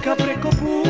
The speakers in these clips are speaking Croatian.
capre copu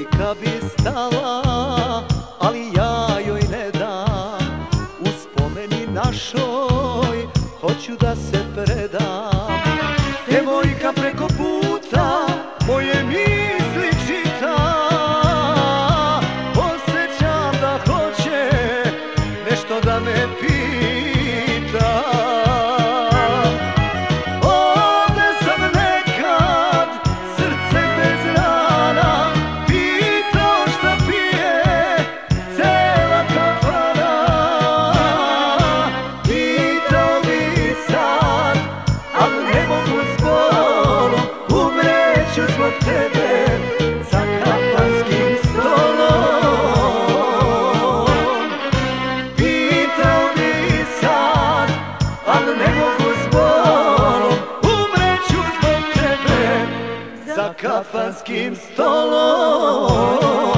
muzika bi stala, ali ja joj ne dam, u spomeni našoj hoću da se predam. za kafanskim stolom.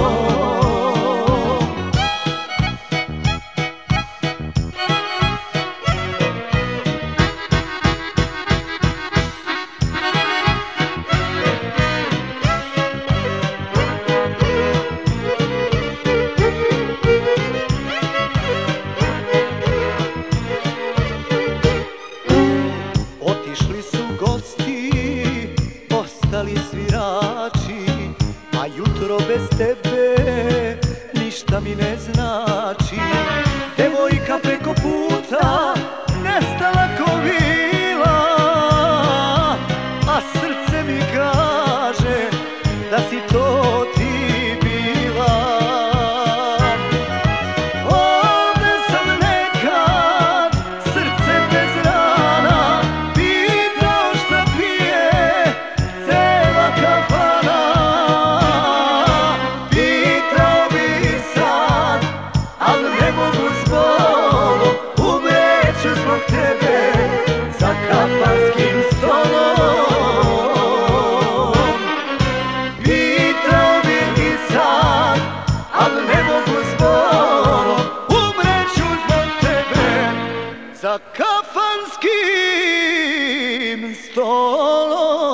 dobro bez tebe Ništa mi ne zna kuharskim stolom Pitao bi ti sad, al ne mogu zbolo tebe za kafanskim stolom.